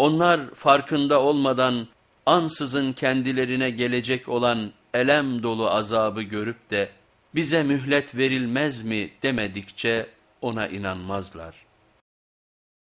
Onlar farkında olmadan ansızın kendilerine gelecek olan elem dolu azabı görüp de bize mühlet verilmez mi demedikçe ona inanmazlar.''